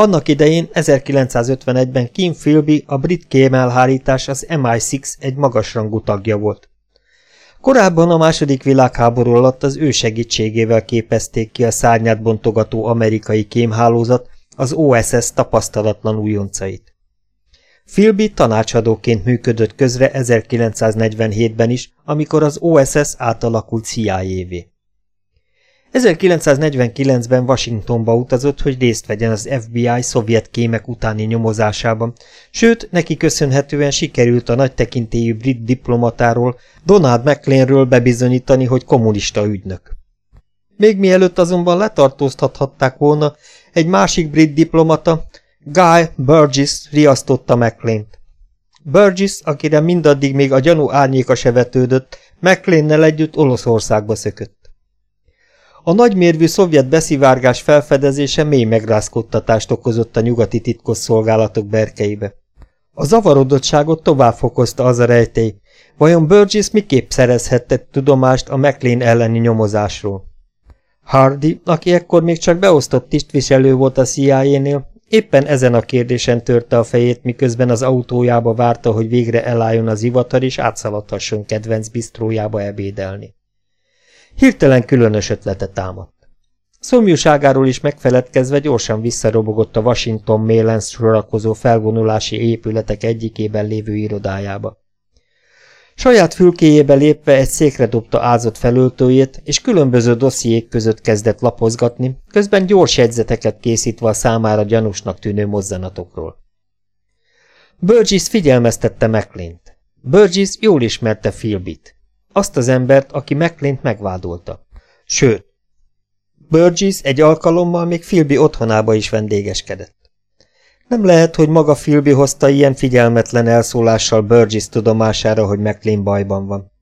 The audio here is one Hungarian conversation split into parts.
Annak idején 1951-ben Kim Philby a brit kémelhárítás az MI6 egy magasrangú tagja volt. Korábban a második világháború alatt az ő segítségével képezték ki a szárnyát bontogató amerikai kémhálózat az OSS tapasztalatlan újoncait. Philby tanácsadóként működött közre 1947-ben is, amikor az OSS átalakult CIA-vé. 1949-ben Washingtonba utazott, hogy részt vegyen az FBI szovjet kémek utáni nyomozásában, sőt, neki köszönhetően sikerült a nagy tekintélyű brit diplomatáról, Donald McLeanről bebizonyítani, hogy kommunista ügynök. Még mielőtt azonban letartóztathatták volna, egy másik brit diplomata, Guy Burgess riasztotta McLean-t. Burgess, akire mindaddig még a gyanú árnyéka se vetődött, McLean-nel együtt Olaszországba szökött. A nagymérvű szovjet beszivárgás felfedezése mély megrázkodtatást okozott a nyugati titkosszolgálatok berkeibe. A zavarodottságot tovább fokozta az a rejtély, vajon Burgess miképp szerezhette tudomást a McLean elleni nyomozásról. Hardy, aki ekkor még csak beosztott tisztviselő volt a CIA-nél, éppen ezen a kérdésen törte a fejét, miközben az autójába várta, hogy végre elálljon az ivatar és átszaladhasson kedvenc bisztrójába ebédelni. Hirtelen különös ötlete támadt. Szomjúságáról is megfeledkezve gyorsan visszarobogott a Washington Maylands sorakozó felvonulási épületek egyikében lévő irodájába. Saját fülkéjébe lépve egy székre dobta ázott felöltőjét, és különböző dossziék között kezdett lapozgatni, közben gyors jegyzeteket készítve a számára gyanúsnak tűnő mozzanatokról. Burgess figyelmeztette McLean-t. Burgess jól ismerte Philbit. Azt az embert, aki McLean-t megvádolta. Sőt, Burgess egy alkalommal még Philby otthonába is vendégeskedett. Nem lehet, hogy maga Philby hozta ilyen figyelmetlen elszólással Burgess tudomására, hogy McLean bajban van.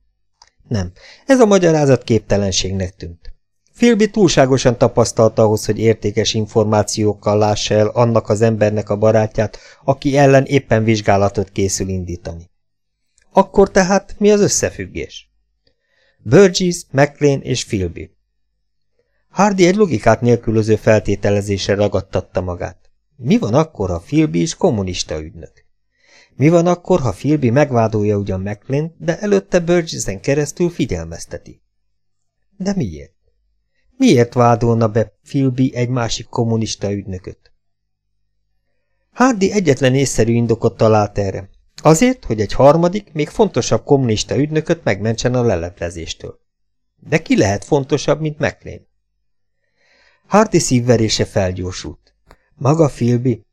Nem, ez a magyarázat képtelenségnek tűnt. Philby túlságosan tapasztalta ahhoz, hogy értékes információkkal lássa el annak az embernek a barátját, aki ellen éppen vizsgálatot készül indítani. Akkor tehát mi az összefüggés? Burgess, McLean és Philby. Hardy egy logikát nélkülöző feltételezésre ragadtatta magát. Mi van akkor, ha Philby is kommunista ügynök? Mi van akkor, ha Philby megvádolja ugyan McLean, de előtte Burgessen keresztül figyelmezteti? De miért? Miért vádolna be Philby egy másik kommunista ügynököt? Hardy egyetlen észszerű indokot talált erre. Azért, hogy egy harmadik, még fontosabb kommunista ügynököt megmentsen a leleplezéstől. De ki lehet fontosabb, mint McLean? Hardy szívverése felgyorsult. Maga Philby?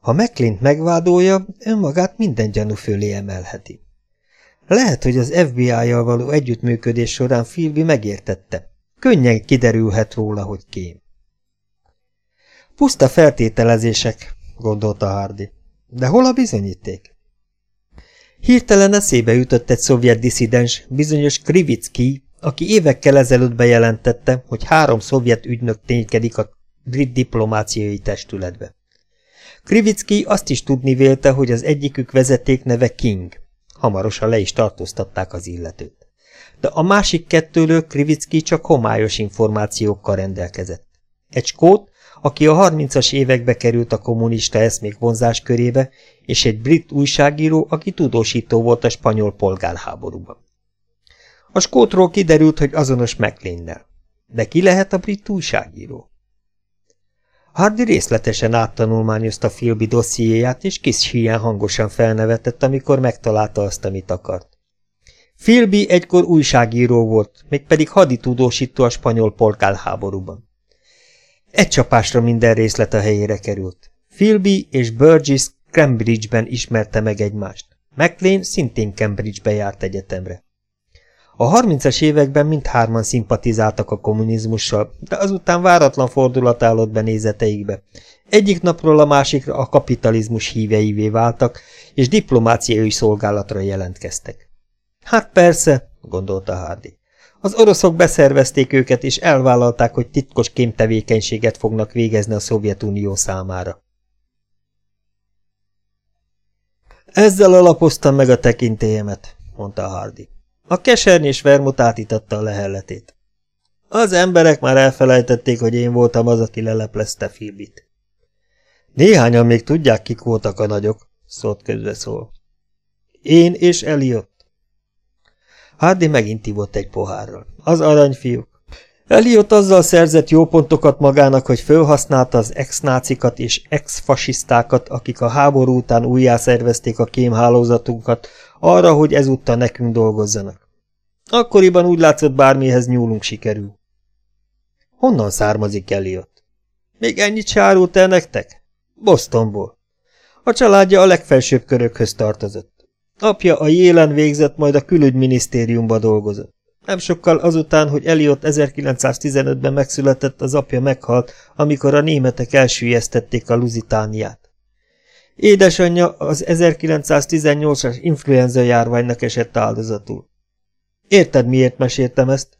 Ha mclean megvádolja, önmagát minden gyanú fölé emelheti. Lehet, hogy az FBI-jal való együttműködés során Philby megértette. Könnyen kiderülhet róla, hogy kém. Puszta feltételezések, gondolta Hardy. De hol a bizonyíték? Hirtelen eszébe jutott egy szovjet diszidens, bizonyos Krivicki, aki évekkel ezelőtt bejelentette, hogy három szovjet ügynök ténykedik a brit diplomáciai testületbe. Krivicki azt is tudni vélte, hogy az egyikük vezeték neve King. Hamarosan le is tartóztatták az illetőt. De a másik kettőről Krivicki csak homályos információkkal rendelkezett. Egy skót, aki a 30-as évekbe került a kommunista eszmék vonzás körébe, és egy brit újságíró, aki tudósító volt a spanyol polgárháborúban. A skótról kiderült, hogy azonos McLean-nel. De ki lehet a brit újságíró? Hardy részletesen áttanulmányozta Philby dossziéját, és kis híján hangosan felnevetett, amikor megtalálta azt, amit akart. Philby egykor újságíró volt, mégpedig haditudósító a spanyol polgárháborúban. Egy csapásra minden részlet a helyére került. Philby és Burgess Cambridge-ben ismerte meg egymást. McLean szintén Cambridge-be járt egyetemre. A 30-as években mindhárman szimpatizáltak a kommunizmussal, de azután váratlan fordulat állott be nézeteikbe. Egyik napról a másikra a kapitalizmus híveivé váltak, és diplomáciai szolgálatra jelentkeztek. Hát persze, gondolta Hardy. Az oroszok beszervezték őket, és elvállalták, hogy titkos kémtevékenységet fognak végezni a Szovjetunió számára. Ezzel alapoztam meg a tekintélyemet, mondta Hardy. A kesernyés vermut átitatta a lehelletét. Az emberek már elfelejtették, hogy én voltam az, aki leleplezte Filbit. Néhányan még tudják, kik voltak a nagyok, szólt közbeszól. Én és Eliott. Hardy megint ivott egy pohárral. Az aranyfiúk. Eliott azzal szerzett jó pontokat magának, hogy fölhasználta az ex-nácikat és ex-fasisztákat, akik a háború után újjászervezték a kémhálózatunkat, arra, hogy ezúttal nekünk dolgozzanak. Akkoriban úgy látszott, bármihez nyúlunk sikerül. Honnan származik Eliott? Még ennyit sárult el nektek? Bostonból. A családja a legfelsőbb körökhöz tartozott. Apja a jélen végzett, majd a külügyminisztériumba dolgozott. Nem sokkal azután, hogy Eliott 1915-ben megszületett, az apja meghalt, amikor a németek elsüllyesztették a Lusitániát. Édesanyja az 1918-as influenza járványnak esett áldozatul. Érted, miért meséltem ezt?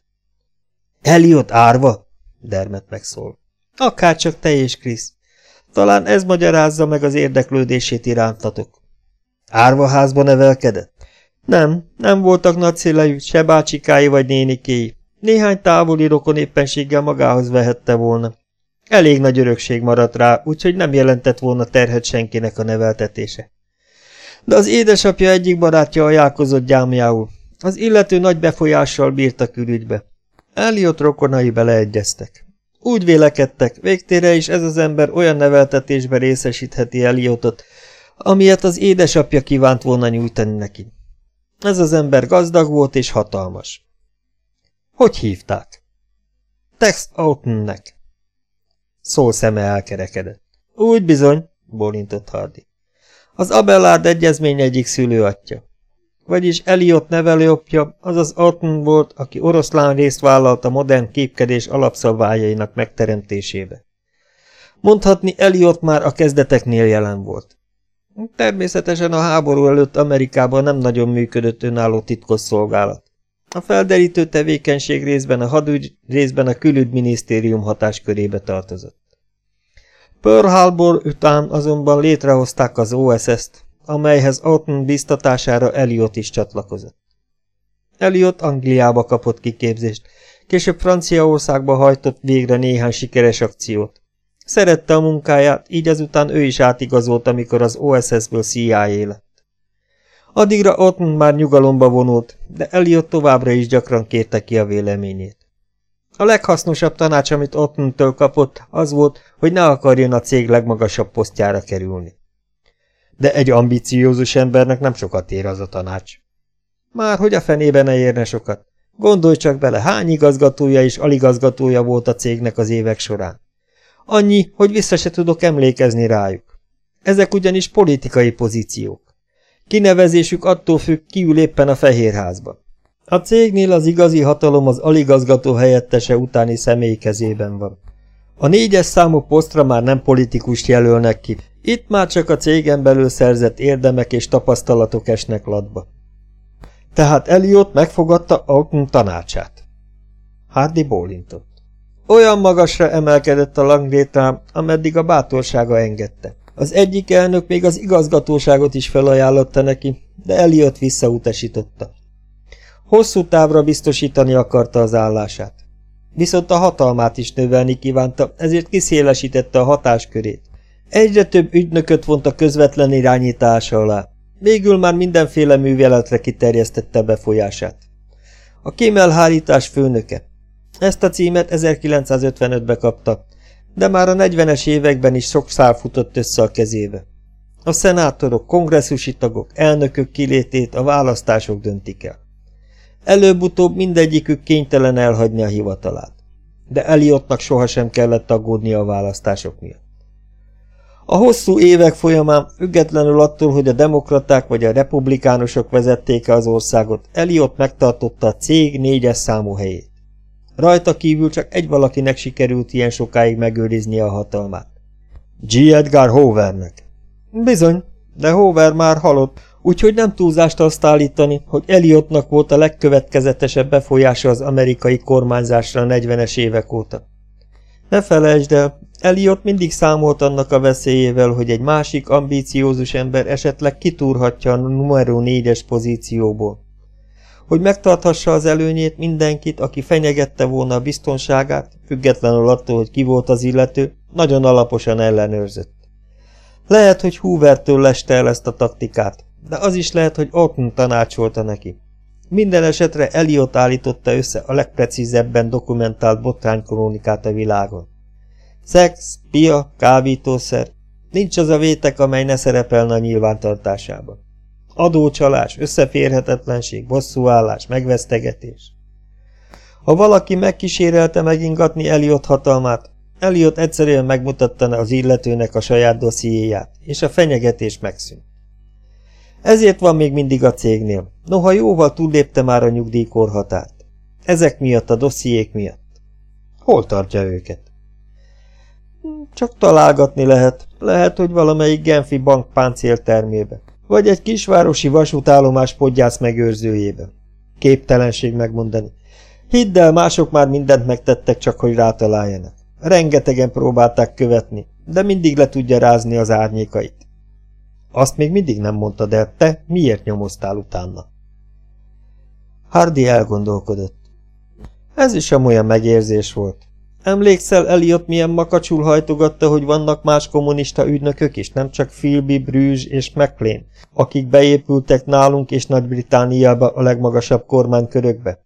Eliott árva? Dermet megszól. Akárcsak te és Krisz. Talán ez magyarázza meg az érdeklődését irántatok. Árvaházba nevelkedett? Nem, nem voltak nagyszélejű, se bácsikái vagy nénikéi. Néhány távoli rokon éppenséggel magához vehette volna. Elég nagy örökség maradt rá, úgyhogy nem jelentett volna terhet senkinek a neveltetése. De az édesapja egyik barátja ajánlkozott gyámjául. Az illető nagy befolyással bírt a külügybe. Eliott rokonai beleegyeztek. Úgy vélekedtek, végtére is ez az ember olyan neveltetésbe részesítheti Eliottot, amilyet az édesapja kívánt volna nyújtani neki. Ez az ember gazdag volt és hatalmas. Hogy hívták? Tex Autennek. Szó szeme elkerekedett. Úgy bizony, bólintott Hardy. Az Abelard egyezmény egyik szülőatja. Vagyis Eliott nevelőapja, azaz Auton volt, aki oroszlán részt vállalt a modern képkedés alapszabályainak megteremtésébe. Mondhatni Eliott már a kezdeteknél jelen volt. Természetesen a háború előtt Amerikában nem nagyon működött önálló titkosszolgálat. A felderítő tevékenység részben a hadügy, részben a külügyminisztérium hatáskörébe tartozott. Pearl Harbor után azonban létrehozták az OSS-t, amelyhez Orton biztatására Eliot is csatlakozott. Eliot Angliába kapott kiképzést, később Franciaországba hajtott végre néhány sikeres akciót. Szerette a munkáját, így ezután ő is átigazolt, amikor az OSS-ből CIA lett. Addigra ott már nyugalomba vonult, de Elliot továbbra is gyakran kérte ki a véleményét. A leghasznosabb tanács, amit Ottentől kapott, az volt, hogy ne akarjon a cég legmagasabb posztjára kerülni. De egy ambiciózus embernek nem sokat ér az a tanács. Már hogy a fenébe ne érne sokat. Gondolj csak bele, hány igazgatója és aligazgatója volt a cégnek az évek során. Annyi, hogy vissza se tudok emlékezni rájuk. Ezek ugyanis politikai pozíciók. Kinevezésük attól függ, ki ül éppen a fehérházban. A cégnél az igazi hatalom az aligazgató helyettese utáni személy kezében van. A négyes számú posztra már nem politikust jelölnek ki, itt már csak a cégen belül szerzett érdemek és tapasztalatok esnek latba. Tehát Eliott megfogadta Alton tanácsát. Hardy bólintott. Olyan magasra emelkedett a langlétrám, ameddig a bátorsága engedte. Az egyik elnök még az igazgatóságot is felajánlotta neki, de Eliott visszautasította. Hosszú távra biztosítani akarta az állását. Viszont a hatalmát is növelni kívánta, ezért kiszélesítette a hatáskörét. Egyre több ügynököt vont a közvetlen irányítása alá. Végül már mindenféle műveletre kiterjesztette befolyását. A kémelhárítás főnöke. Ezt a címet 1955-be kapta, de már a 40-es években is sok szál futott össze a kezébe. A szenátorok, kongresszusi tagok, elnökök kilétét a választások döntik el. Előbb-utóbb mindegyikük kénytelen elhagyni a hivatalát. De Eliottnak sohasem kellett aggódni a választások miatt. A hosszú évek folyamán, függetlenül attól, hogy a demokraták vagy a republikánusok vezették -e az országot, Eliott megtartotta a cég négyes számú helyét. Rajta kívül csak egy valakinek sikerült ilyen sokáig megőrizni a hatalmát. G. Edgar Hoovernek. Bizony, de Hoover már halott, úgyhogy nem túlzást azt állítani, hogy Eliottnak volt a legkövetkezetesebb befolyása az amerikai kormányzásra a 40-es évek óta. Ne felejtsd el, Eliott mindig számolt annak a veszélyével, hogy egy másik ambíciózus ember esetleg kitúrhatja a numero négyes pozícióból. Hogy megtarthassa az előnyét mindenkit, aki fenyegette volna a biztonságát, függetlenül attól, hogy ki volt az illető, nagyon alaposan ellenőrzött. Lehet, hogy Hoovertől leste el ezt a taktikát, de az is lehet, hogy Orton tanácsolta neki. Minden esetre Eliot állította össze a legprecízebben dokumentált botránykronikát a világon. Szex, pia, kábítószer, nincs az a vétek, amely ne szerepelne a nyilvántartásában. Adócsalás, összeférhetetlenség, bosszúállás, megvesztegetés. Ha valaki megkísérelte megingatni Eliot hatalmát, Eliot egyszerűen megmutatta az illetőnek a saját dossziéját, és a fenyegetés megszűnt. Ezért van még mindig a cégnél, noha jóval túllépte már a nyugdíjkorhatárt. Ezek miatt a dossziék miatt. Hol tartja őket? Csak találgatni lehet. Lehet, hogy valamelyik Genfi bank páncéltermébe. Vagy egy kisvárosi vasútállomás podgyász megőrzőjébe. Képtelenség megmondani. Hidd el, mások már mindent megtettek, csak hogy rátaláljanak. Rengetegen próbálták követni, de mindig le tudja rázni az árnyékait. Azt még mindig nem mondtad el, te miért nyomoztál utána? Hardy elgondolkodott. Ez is olyan megérzés volt. Emlékszel, Eliott milyen makacsul hajtogatta, hogy vannak más kommunista ügynökök is, nem csak Philby, Bruges és McLean, akik beépültek nálunk és Nagy-Britániába a legmagasabb kormánykörökbe?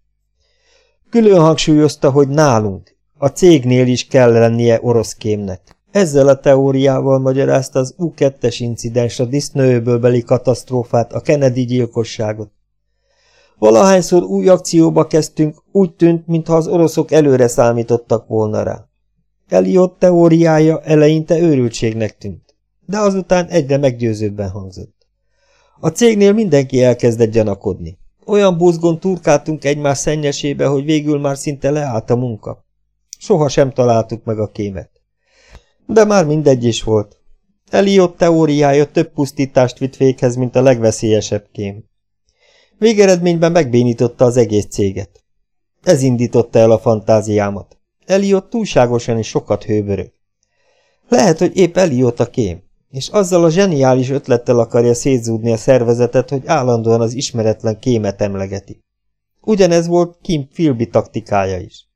Külön hangsúlyozta, hogy nálunk, a cégnél is kell lennie orosz kémnek. Ezzel a teóriával magyarázta az U2-es incidens, a disznőből beli katasztrófát, a Kennedy gyilkosságot. Valahányszor új akcióba kezdtünk, úgy tűnt, mintha az oroszok előre számítottak volna rá. Eliott teóriája eleinte őrültségnek tűnt, de azután egyre meggyőzőbben hangzott. A cégnél mindenki elkezdett gyanakodni. Olyan buzgon turkáltunk egymás szennyesébe, hogy végül már szinte leállt a munka. Soha sem találtuk meg a kémet. De már mindegy is volt. Eliott teóriája több pusztítást vitt véghez, mint a legveszélyesebb kém. Végeredményben megbénította az egész céget. Ez indította el a fantáziámat. Eliott túlságosan is sokat hőbörög. Lehet, hogy épp Eliott a kém, és azzal a zseniális ötlettel akarja szétzúdni a szervezetet, hogy állandóan az ismeretlen kémet emlegeti. Ugyanez volt Kim Philby taktikája is.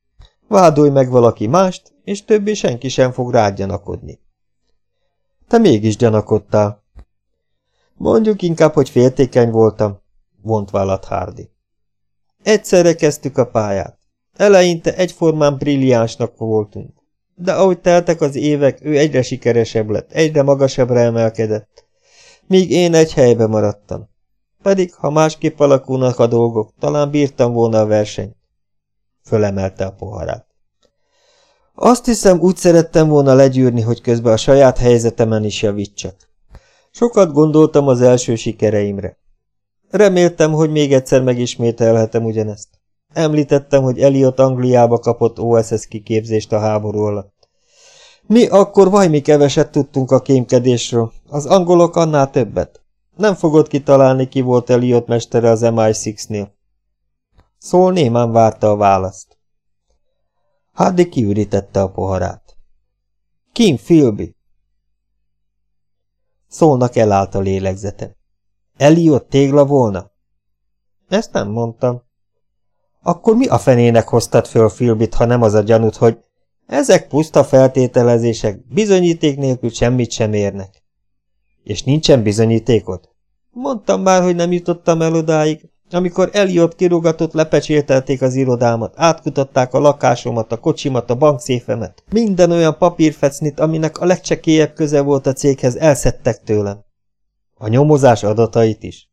Vádolj meg valaki mást, és többé senki sem fog rád gyanakodni. Te mégis gyanakodtál. Mondjuk inkább, hogy féltékeny voltam, vont vállat Hardy. Egyszerre kezdtük a pályát. Eleinte egyformán brilliánsnak voltunk. De ahogy teltek az évek, ő egyre sikeresebb lett, egyre magasabbra emelkedett. Míg én egy helybe maradtam. Pedig, ha másképp alakulnak a dolgok, talán bírtam volna a versenyt. Fölemelte a poharát. Azt hiszem, úgy szerettem volna legyűrni, hogy közben a saját helyzetemen is javítsak. Sokat gondoltam az első sikereimre. Reméltem, hogy még egyszer megismételhetem ugyanezt. Említettem, hogy Eliot Angliába kapott OSS kiképzést a háború alatt. Mi akkor vajmi keveset tudtunk a kémkedésről, az angolok annál többet. Nem fogod kitalálni, ki volt Eliot mestere az MI6-nél. Szól némán várta a választ. Hardy kiürítette a poharát. Kim Philby! Szólnak elállt a lélegzete. Eliott tégla volna? Ezt nem mondtam. Akkor mi a fenének hoztad föl Philbit, ha nem az a gyanút, hogy ezek puszta feltételezések, bizonyíték nélkül semmit sem érnek. És nincsen bizonyítékod? Mondtam már, hogy nem jutottam el odáig. Amikor Eliott kirugatott, lepecsételték az irodámat, átkutatták a lakásomat, a kocsimat, a bankszéfemet. Minden olyan papírfecnit, aminek a legcsekélyebb köze volt a céghez, elszedtek tőlem. A nyomozás adatait is.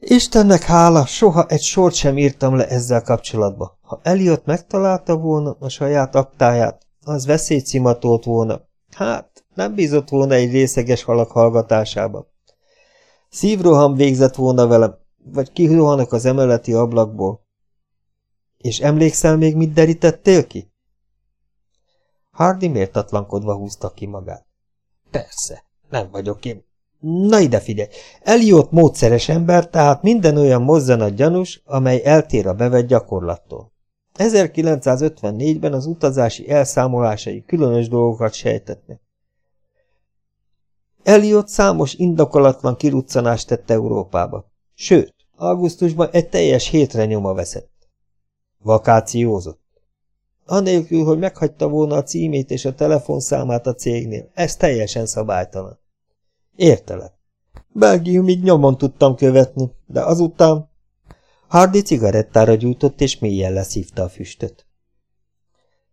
Istennek hála, soha egy sort sem írtam le ezzel kapcsolatba. Ha Eliott megtalálta volna a saját aktáját, az veszélyt szimatolt volna. Hát, nem bízott volna egy részeges halak hallgatásába. Szívroham végzett volna velem, vagy kirohanak az emeleti ablakból. És emlékszel még, mit derítettél ki? Hardy mértatlankodva húzta ki magát. Persze, nem vagyok én. Na ide figyelj! Eliott módszeres ember, tehát minden olyan mozzanat gyanús, amely eltér a bevett gyakorlattól. 1954-ben az utazási elszámolásai különös dolgokat sejtetnek. Eliott számos indokolatlan kiruccanást tett Európába. Sőt, augusztusban egy teljes hétre nyoma veszett. Vakációzott. Anélkül, hogy meghagyta volna a címét és a telefonszámát a cégnél, ez teljesen szabálytalan. Értelek. Belgiumig nyomon tudtam követni, de azután... Hardy cigarettára gyújtott, és mélyen leszívta a füstöt.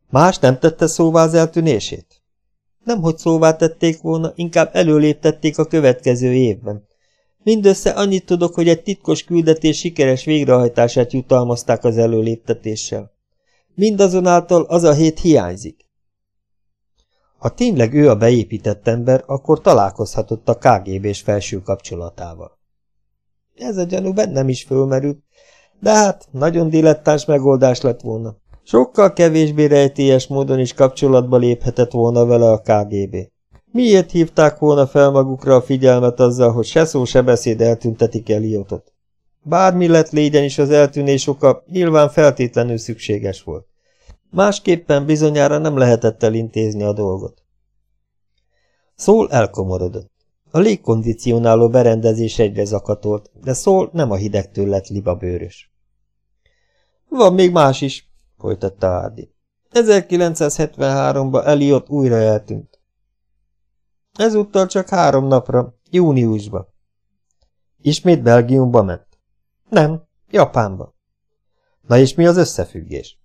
Más nem tette szóvá az eltűnését? Nemhogy szóvá tették volna, inkább előléptették a következő évben. Mindössze annyit tudok, hogy egy titkos küldetés sikeres végrehajtását jutalmazták az előléptetéssel. Mindazonáltal az a hét hiányzik. Ha tényleg ő a beépített ember, akkor találkozhatott a KGB-s felső kapcsolatával. Ez a gyanú bennem is fölmerült, de hát nagyon dilettáns megoldás lett volna. Sokkal kevésbé rejtélyes módon is kapcsolatba léphetett volna vele a KGB. Miért hívták volna fel magukra a figyelmet azzal, hogy se szó, se beszéd eltüntetik Eliotot? Bármi lett légyen is az eltűnés oka, nyilván feltétlenül szükséges volt. Másképpen bizonyára nem lehetett elintézni a dolgot. Szól elkomorodott. A légkondicionáló berendezés egyre zakatolt, de Szól nem a hidegtől lett libabőrös. Van még más is, folytatta Hardy. 1973-ban Eliot újra eltűnt. Ezúttal csak három napra, júniusba. Ismét Belgiumba ment? Nem, Japánba. Na és mi az összefüggés?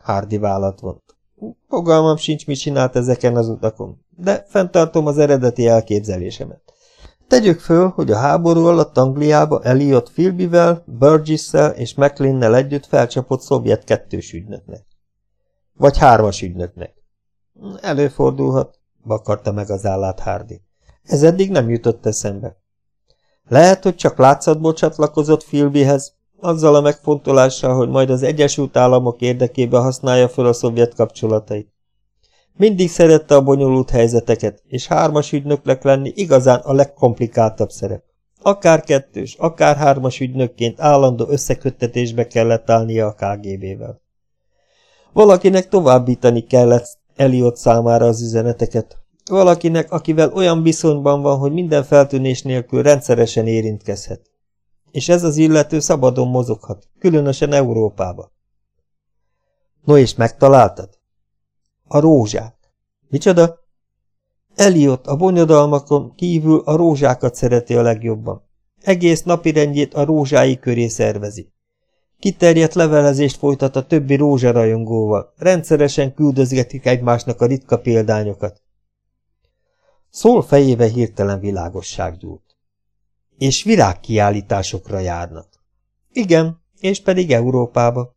Hardy vállat vont. Fogalmam sincs, mit csinált ezeken az utakon, de fenntartom az eredeti elképzelésemet. Tegyük föl, hogy a háború alatt Angliába Eliot Philbyvel, Burgess-szel és McLean-nel együtt felcsapott szovjet kettős ügynöknek. Vagy hármas ügynöknek. Előfordulhat, vakarta meg az állát Hardy. Ez eddig nem jutott eszembe. Lehet, hogy csak látszatból csatlakozott Philbyhez, azzal a megfontolással, hogy majd az Egyesült Államok érdekében használja fel a szovjet kapcsolatait. Mindig szerette a bonyolult helyzeteket, és hármas ügynöknek lenni igazán a legkomplikáltabb szerep. Akár kettős, akár hármas ügynökként állandó összeköttetésbe kellett állnia a KGB-vel. Valakinek továbbítani kellett Eliott számára az üzeneteket. Valakinek, akivel olyan viszonyban van, hogy minden feltűnés nélkül rendszeresen érintkezhet. És ez az illető szabadon mozoghat, különösen Európába. No és megtaláltad? A rózsák. Micsoda? Eliott a bonyodalmakon kívül a rózsákat szereti a legjobban. Egész napirendjét a rózsái köré szervezi. Kiterjedt levelezést folytat a többi rózsarajongóval, rendszeresen küldözgetik egymásnak a ritka példányokat. Szól fejébe hirtelen világosság gyúlt. És virágkiállításokra járnak. Igen, és pedig Európába.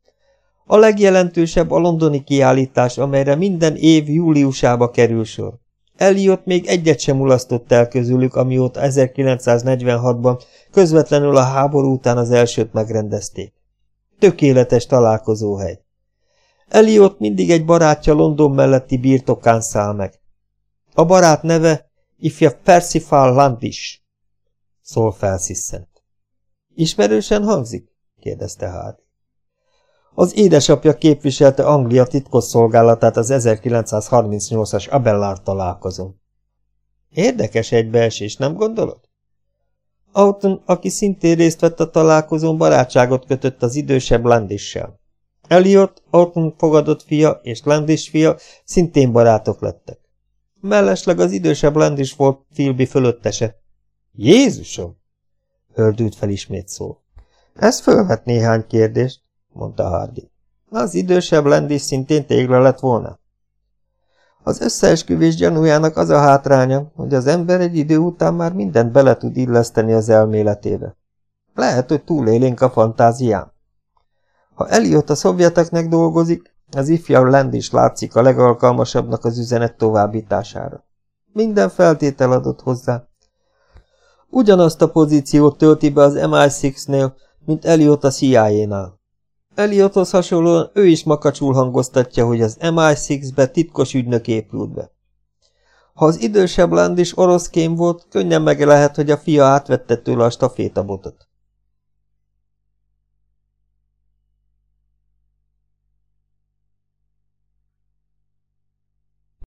A legjelentősebb a londoni kiállítás, amelyre minden év júliusába kerül sor. Eliott még egyet sem mulasztott el közülük, amióta 1946-ban közvetlenül a háború után az elsőt megrendezték. Tökéletes találkozóhely. Eliott mindig egy barátja London melletti birtokán száll meg. A barát neve ifja Percival Landish. Szól felsziszent. Ismerősen hangzik? kérdezte Hardy. Az édesapja képviselte Anglia titkosszolgálatát az 1938-as Abellár találkozón. Érdekes egybeesés, nem gondolod? Auton, aki szintén részt vett a találkozón, barátságot kötött az idősebb Landissel. Elliot, Auton fogadott fia és Landis fia szintén barátok lettek. Mellesleg az idősebb Landis volt Philby fölöttese. Jézusom! Hördült fel ismét szó. Ez fölvet néhány kérdést mondta Hardy. Az idősebb Landis szintén tégla lett volna. Az összeesküvés gyanújának az a hátránya, hogy az ember egy idő után már mindent bele tud illeszteni az elméletébe. Lehet, hogy túlélénk a fantázián. Ha Eliott a szovjeteknek dolgozik, az ifjabb Landis látszik a legalkalmasabbnak az üzenet továbbítására. Minden feltétel adott hozzá. Ugyanazt a pozíciót tölti be az MI6-nél, mint Eliott a CIA-nál. Eliothoz hasonlóan ő is makacsul hangoztatja, hogy az MI6-be titkos ügynök épült be. Ha az idősebb land is oroszkém volt, könnyen meg lehet, hogy a fia átvette tőle a stafétabotot.